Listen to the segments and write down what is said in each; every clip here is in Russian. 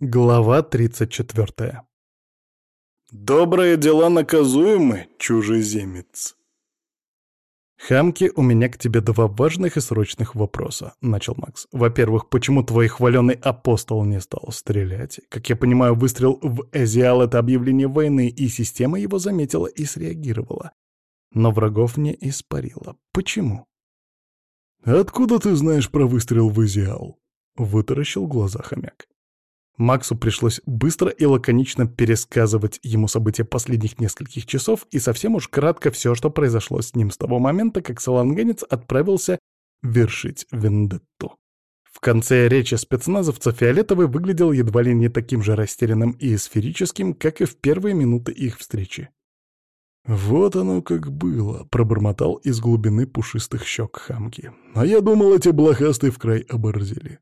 Глава 34. «Добрые дела наказуемы, чужеземец!» «Хамки, у меня к тебе два важных и срочных вопроса», — начал Макс. «Во-первых, почему твой хваленый апостол не стал стрелять? Как я понимаю, выстрел в Эзиал — это объявление войны, и система его заметила и среагировала. Но врагов не испарила. Почему?» «Откуда ты знаешь про выстрел в Эзиал?» — вытаращил глаза хомяк. Максу пришлось быстро и лаконично пересказывать ему события последних нескольких часов и совсем уж кратко все, что произошло с ним с того момента, как саланганец отправился вершить вендетту. В конце речи спецназовца Фиолетовый выглядел едва ли не таким же растерянным и сферическим, как и в первые минуты их встречи. «Вот оно как было», — пробормотал из глубины пушистых щек хамки. «А я думал, эти блохастые в край оборзели».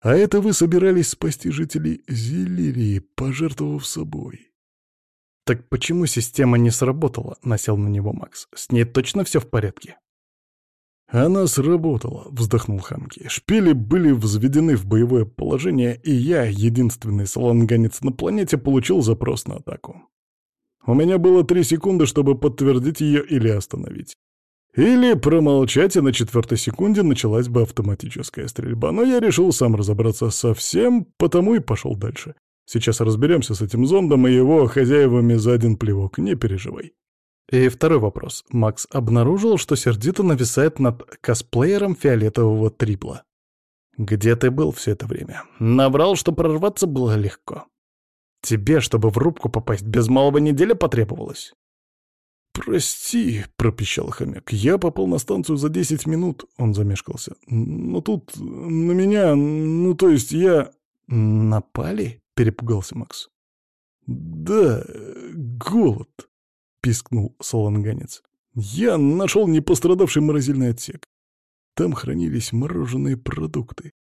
А это вы собирались спасти жителей Зелирии, пожертвовав собой. Так почему система не сработала? Насел на него Макс. С ней точно все в порядке? Она сработала, вздохнул Хамки. Шпили были взведены в боевое положение, и я, единственный саланганец на планете, получил запрос на атаку. У меня было три секунды, чтобы подтвердить ее или остановить. Или промолчать, и на четвертой секунде началась бы автоматическая стрельба. Но я решил сам разобраться со всем, потому и пошел дальше. Сейчас разберемся с этим зондом и его хозяевами за один плевок, не переживай. И второй вопрос. Макс обнаружил, что сердито нависает над косплеером фиолетового трипла. Где ты был все это время? Наврал, что прорваться было легко. Тебе, чтобы в рубку попасть, без малого неделя потребовалось. «Прости», — пропищал хомяк, — «я попал на станцию за десять минут», — он замешкался. «Но тут на меня, ну то есть я...» «Напали?» — перепугался Макс. «Да, голод», — пискнул саланганец. «Я нашел непострадавший морозильный отсек. Там хранились мороженые продукты.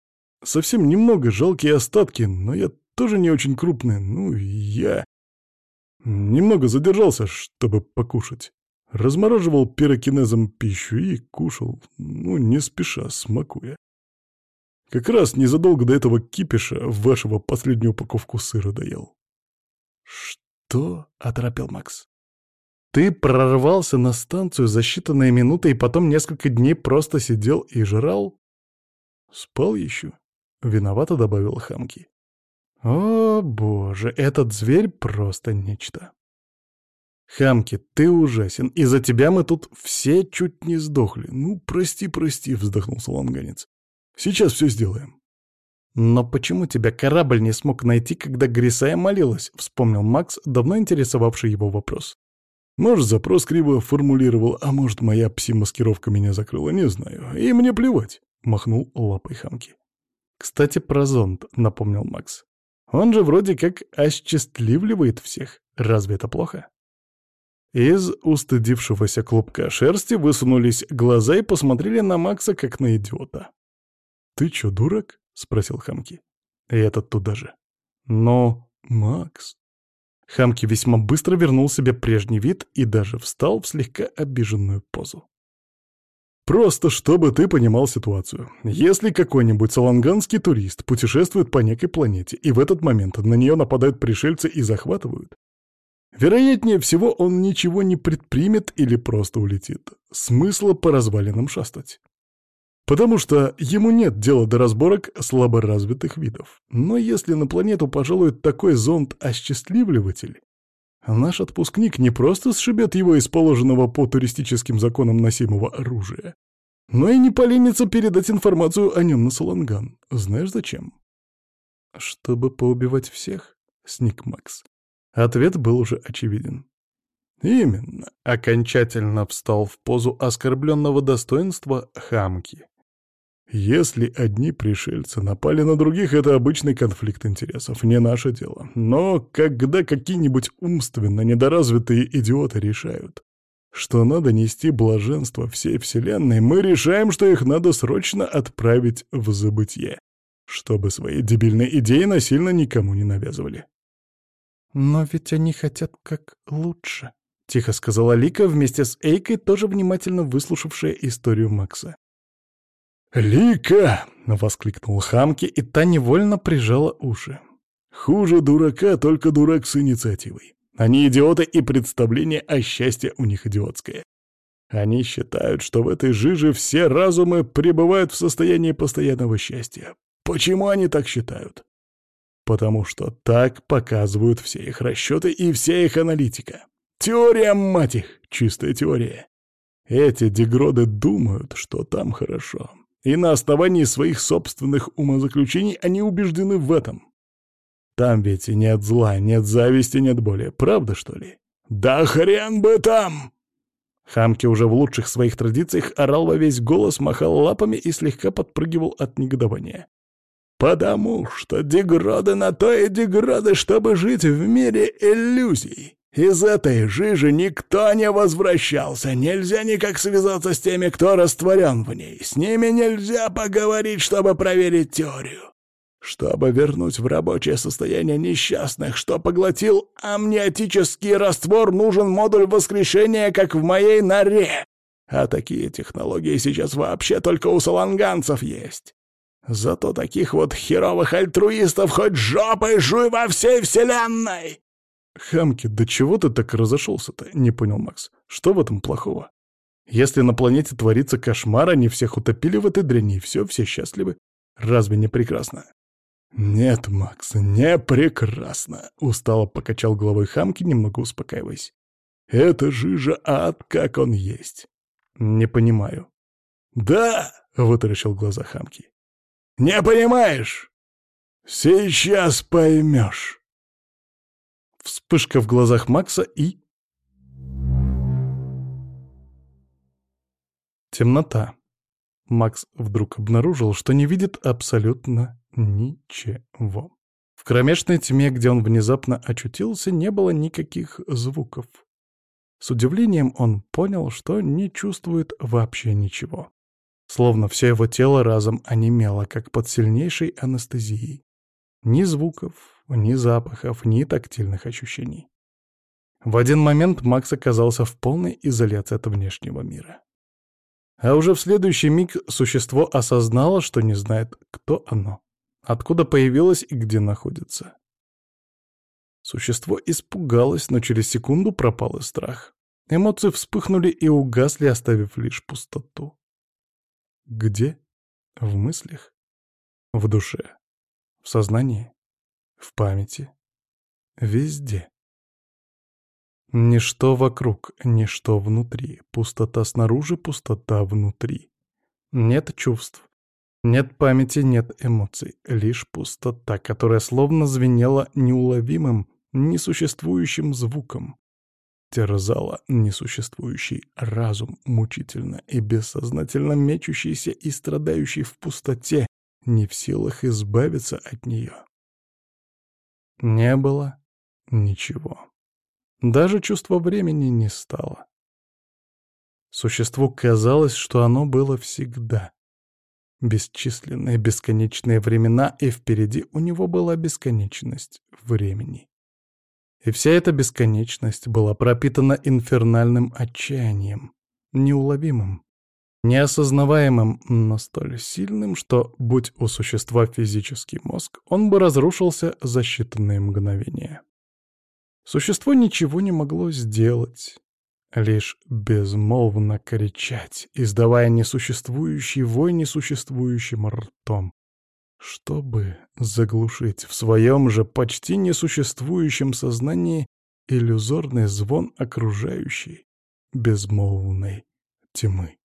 Совсем немного, жалкие остатки, но я тоже не очень крупный, ну и я...» Немного задержался, чтобы покушать. Размораживал пирокинезом пищу и кушал, ну, не спеша, смакуя. Как раз незадолго до этого кипиша вашего последнюю упаковку сыра доел. «Что?» — оторопел Макс. «Ты прорвался на станцию за считанные минуты и потом несколько дней просто сидел и жрал?» «Спал еще?» — виновато добавил Хамки. О, боже, этот зверь просто нечто. Хамки, ты ужасен. Из-за тебя мы тут все чуть не сдохли. Ну, прости, прости, вздохнул саланганец. Сейчас все сделаем. Но почему тебя корабль не смог найти, когда Грисая молилась? Вспомнил Макс, давно интересовавший его вопрос. Может, запрос криво формулировал, а может, моя пси-маскировка меня закрыла, не знаю. И мне плевать, махнул лапой Хамки. Кстати, про зонд, напомнил Макс. Он же вроде как осчастливливает всех. Разве это плохо? Из устыдившегося клубка шерсти высунулись глаза и посмотрели на Макса как на идиота. «Ты чё, дурак?» — спросил Хамки. И этот туда же. «Но, Макс...» Хамки весьма быстро вернул себе прежний вид и даже встал в слегка обиженную позу. Просто чтобы ты понимал ситуацию. Если какой-нибудь саланганский турист путешествует по некой планете, и в этот момент на нее нападают пришельцы и захватывают, вероятнее всего он ничего не предпримет или просто улетит. Смысла по развалинам шастать. Потому что ему нет дела до разборок слаборазвитых видов. Но если на планету пожалует такой зонд-осчастливливатель, Наш отпускник не просто сшибет его из положенного по туристическим законам носимого оружия, но и не поленится передать информацию о нем на Саланган. Знаешь зачем? Чтобы поубивать всех, сник Макс. Ответ был уже очевиден. Именно. Окончательно встал в позу оскорбленного достоинства хамки. Если одни пришельцы напали на других, это обычный конфликт интересов, не наше дело. Но когда какие-нибудь умственно недоразвитые идиоты решают, что надо нести блаженство всей Вселенной, мы решаем, что их надо срочно отправить в забытье, чтобы свои дебильные идеи насильно никому не навязывали. «Но ведь они хотят как лучше», — тихо сказала Лика вместе с Эйкой, тоже внимательно выслушавшая историю Макса. «Лика!» — воскликнул Хамки, и та невольно прижала уши. Хуже дурака только дурак с инициативой. Они идиоты, и представление о счастье у них идиотское. Они считают, что в этой жиже все разумы пребывают в состоянии постоянного счастья. Почему они так считают? Потому что так показывают все их расчеты и вся их аналитика. Теория, мать их, чистая теория. Эти дегроды думают, что там хорошо. И на основании своих собственных умозаключений они убеждены в этом. Там ведь и нет зла, нет зависти, нет боли. Правда, что ли? Да хрен бы там! Хамки уже в лучших своих традициях орал во весь голос, махал лапами и слегка подпрыгивал от негодования. «Потому что деграды на то и деграды, чтобы жить в мире иллюзий. Из этой жижи никто не возвращался, нельзя никак связаться с теми, кто растворен в ней. С ними нельзя поговорить, чтобы проверить теорию. Чтобы вернуть в рабочее состояние несчастных, что поглотил амниотический раствор, нужен модуль воскрешения, как в моей норе. А такие технологии сейчас вообще только у саланганцев есть. Зато таких вот херовых альтруистов хоть жопой жуй во всей вселенной!» «Хамки, да чего ты так разошелся-то?» — не понял Макс. «Что в этом плохого? Если на планете творится кошмар, они всех утопили в этой дряни, и все, все счастливы. Разве не прекрасно?» «Нет, Макс, не прекрасно!» — устало покачал головой Хамки, немного успокаиваясь. «Это жижа ад, как он есть!» «Не понимаю». «Да!» — вытаращил глаза Хамки. «Не понимаешь? Сейчас поймешь!» Вспышка в глазах Макса и... Темнота. Макс вдруг обнаружил, что не видит абсолютно ничего. В кромешной тьме, где он внезапно очутился, не было никаких звуков. С удивлением он понял, что не чувствует вообще ничего. Словно все его тело разом онемело, как под сильнейшей анестезией. Ни звуков, ни запахов, ни тактильных ощущений. В один момент Макс оказался в полной изоляции от внешнего мира. А уже в следующий миг существо осознало, что не знает, кто оно, откуда появилось и где находится. Существо испугалось, но через секунду пропал и страх. Эмоции вспыхнули и угасли, оставив лишь пустоту. Где? В мыслях? В душе? В сознании? В памяти? Везде. Ничто вокруг, ничто внутри. Пустота снаружи, пустота внутри. Нет чувств. Нет памяти, нет эмоций. Лишь пустота, которая словно звенела неуловимым, несуществующим звуком. Терзала несуществующий разум мучительно и бессознательно мечущийся и страдающий в пустоте, не в силах избавиться от нее. Не было ничего. Даже чувство времени не стало. Существу казалось, что оно было всегда. Бесчисленные бесконечные времена, и впереди у него была бесконечность времени. И вся эта бесконечность была пропитана инфернальным отчаянием, неуловимым, неосознаваемым, но столь сильным, что, будь у существа физический мозг, он бы разрушился за считанные мгновения. Существо ничего не могло сделать, лишь безмолвно кричать, издавая несуществующий вой несуществующим ртом, чтобы заглушить в своем же почти несуществующем сознании иллюзорный звон окружающей безмолвной тьмы.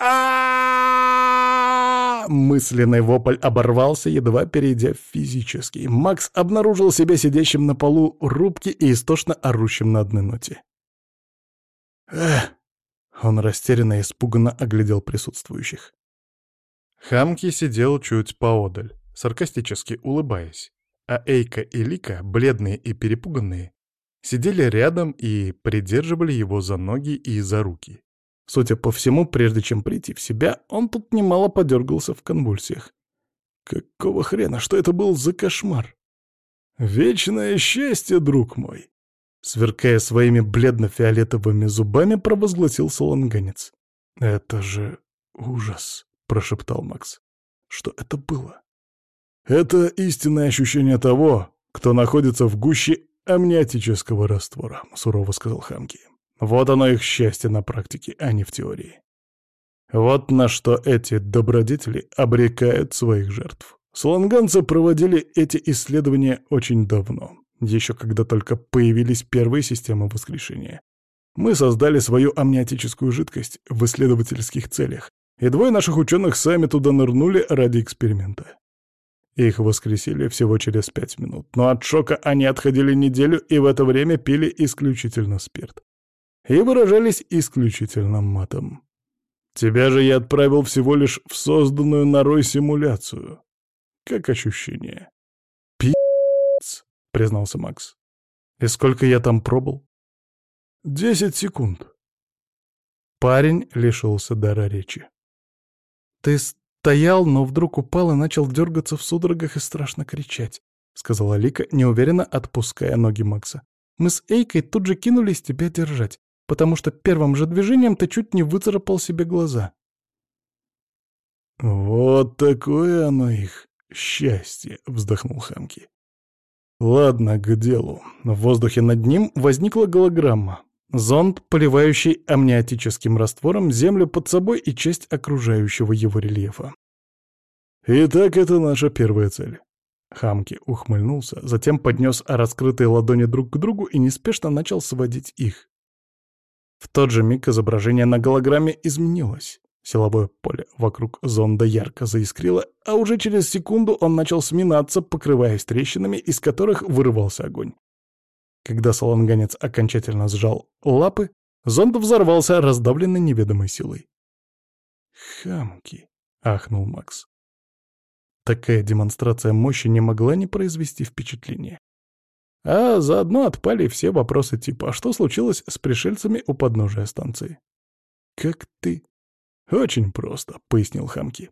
А Мысленный вопль оборвался, едва перейдя в физический. Макс обнаружил себя сидящим на полу рубки и истошно орущим на одной ноте. «Эх!» Он растерянно и испуганно оглядел присутствующих. Хамки сидел чуть поодаль, саркастически улыбаясь, а Эйка и Лика, бледные и перепуганные, сидели рядом и придерживали его за ноги и за руки. Судя по всему, прежде чем прийти в себя, он тут немало подергался в конвульсиях. Какого хрена? Что это был за кошмар? «Вечное счастье, друг мой!» Сверкая своими бледно-фиолетовыми зубами, провозгласил саланганец. «Это же ужас!» — прошептал Макс. Что это было? Это истинное ощущение того, кто находится в гуще амниотического раствора, сурово сказал Хамки. Вот оно их счастье на практике, а не в теории. Вот на что эти добродетели обрекают своих жертв. Сланганцы проводили эти исследования очень давно, еще когда только появились первые системы воскрешения. Мы создали свою амниотическую жидкость в исследовательских целях, и двое наших ученых сами туда нырнули ради эксперимента. Их воскресили всего через пять минут, но от шока они отходили неделю и в это время пили исключительно спирт. И выражались исключительно матом. Тебя же я отправил всего лишь в созданную норой симуляцию. Как ощущение? «Пи***ц», — признался Макс. «И сколько я там пробыл?» «Десять секунд». Парень лишился дара речи. «Ты Стоял, но вдруг упал и начал дергаться в судорогах и страшно кричать, — сказала Лика, неуверенно отпуская ноги Макса. Мы с Эйкой тут же кинулись тебя держать, потому что первым же движением ты чуть не выцарапал себе глаза. «Вот такое оно их счастье!» — вздохнул Хамки. «Ладно, к делу». В воздухе над ним возникла голограмма. Зонд, поливающий амниотическим раствором землю под собой и часть окружающего его рельефа. «Итак, это наша первая цель». Хамки ухмыльнулся, затем поднес раскрытые ладони друг к другу и неспешно начал сводить их. В тот же миг изображение на голограмме изменилось. Силовое поле вокруг зонда ярко заискрило, а уже через секунду он начал сминаться, покрываясь трещинами, из которых вырывался огонь. Когда саланганец окончательно сжал лапы, зонд взорвался, раздавленный неведомой силой. «Хамки!» — ахнул Макс. Такая демонстрация мощи не могла не произвести впечатления. А заодно отпали все вопросы типа «А что случилось с пришельцами у подножия станции?» «Как ты?» «Очень просто», — пояснил Хамки.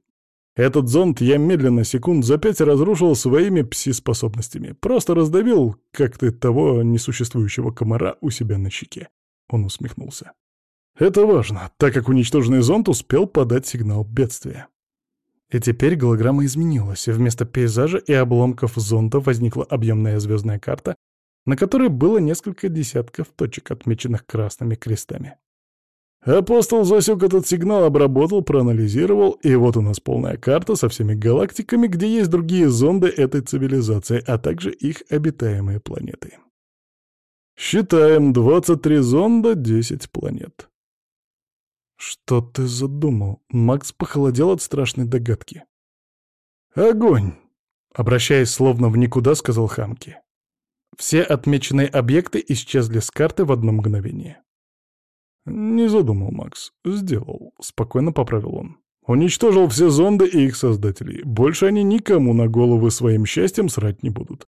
Этот зонд я медленно, секунд за пять разрушил своими пси-способностями. Просто раздавил, как ты, того несуществующего комара у себя на щеке. Он усмехнулся. Это важно, так как уничтоженный зонд успел подать сигнал бедствия. И теперь голограмма изменилась. Вместо пейзажа и обломков зонда возникла объемная звездная карта, на которой было несколько десятков точек, отмеченных красными крестами. Апостол засек этот сигнал, обработал, проанализировал, и вот у нас полная карта со всеми галактиками, где есть другие зонды этой цивилизации, а также их обитаемые планеты. Считаем 23 зонда, 10 планет. Что ты задумал? Макс похолодел от страшной догадки. Огонь! Обращаясь словно в никуда, сказал Хамки. Все отмеченные объекты исчезли с карты в одно мгновение. «Не задумал, Макс. Сделал», — спокойно поправил он. «Уничтожил все зонды и их создателей. Больше они никому на головы своим счастьем срать не будут.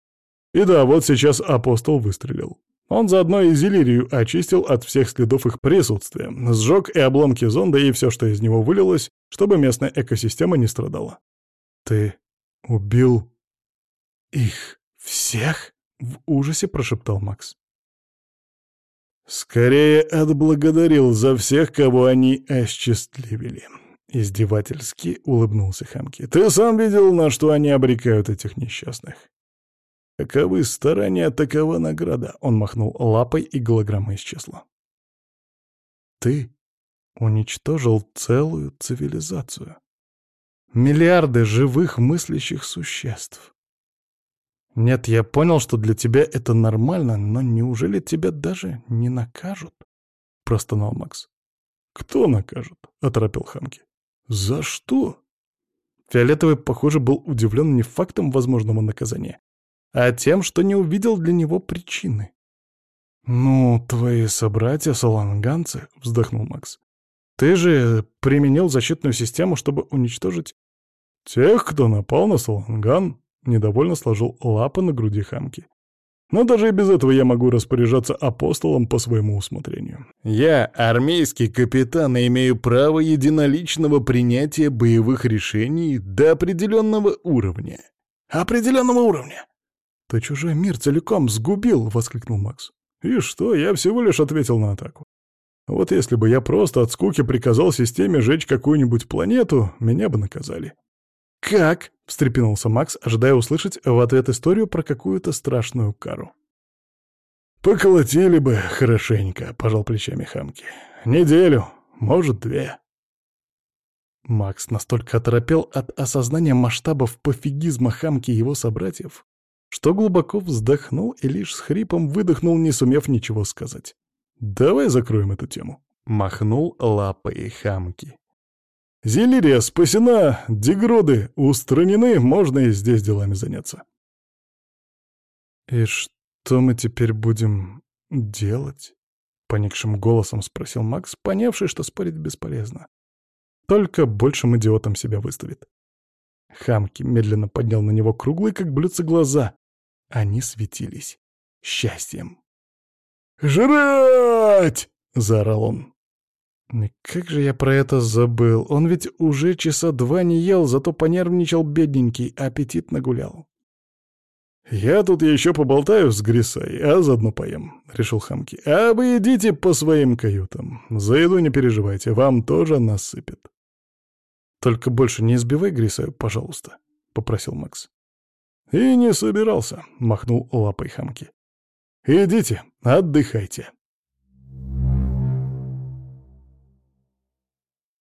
И да, вот сейчас апостол выстрелил. Он заодно и Зелирию очистил от всех следов их присутствия, сжег и обломки зонда, и все, что из него вылилось, чтобы местная экосистема не страдала. «Ты убил их всех?» — в ужасе прошептал Макс. Скорее отблагодарил за всех, кого они осчастливили. Издевательски улыбнулся Хамки. Ты сам видел, на что они обрекают этих несчастных. Таковы старания, такова награда. Он махнул лапой, и голограмма исчезла. Ты уничтожил целую цивилизацию. Миллиарды живых мыслящих существ. Нет, я понял, что для тебя это нормально, но неужели тебя даже не накажут? Простонал Макс. Кто накажет? Оторопил Хамки. За что? Фиолетовый, похоже, был удивлен не фактом возможного наказания, а тем, что не увидел для него причины. «Ну, твои собратья-саланганцы», — вздохнул Макс. «Ты же применил защитную систему, чтобы уничтожить...» «Тех, кто напал на Саланган», Недовольно сложил лапы на груди хамки. Но даже и без этого я могу распоряжаться апостолом по своему усмотрению. Я армейский капитан и имею право единоличного принятия боевых решений до определенного уровня. Определенного уровня! «Ты чужой мир целиком сгубил!» — воскликнул Макс. «И что? Я всего лишь ответил на атаку. Вот если бы я просто от скуки приказал системе жечь какую-нибудь планету, меня бы наказали. «Как?» — встрепенулся Макс, ожидая услышать в ответ историю про какую-то страшную кару. «Поколотили бы хорошенько», — пожал плечами Хамки. «Неделю, может, две». Макс настолько оторопел от осознания масштабов пофигизма Хамки и его собратьев, что глубоко вздохнул и лишь с хрипом выдохнул, не сумев ничего сказать. «Давай закроем эту тему», — махнул лапой Хамки. «Зелирия спасена, дегроды устранены, можно и здесь делами заняться». «И что мы теперь будем делать?» — поникшим голосом спросил Макс, понявший, что спорить бесполезно. Только большим идиотом себя выставит. Хамки медленно поднял на него круглые, как блюдца, глаза. Они светились счастьем. «Жрать!» — заорал он. Как же я про это забыл. Он ведь уже часа два не ел, зато понервничал бедненький, аппетит нагулял. «Я тут еще поболтаю с Грисой, а заодно поем», — решил Хамки. «А вы идите по своим каютам. За еду не переживайте, вам тоже насыпят». «Только больше не избивай Грисою, пожалуйста», — попросил Макс. «И не собирался», — махнул лапой Хамки. «Идите, отдыхайте».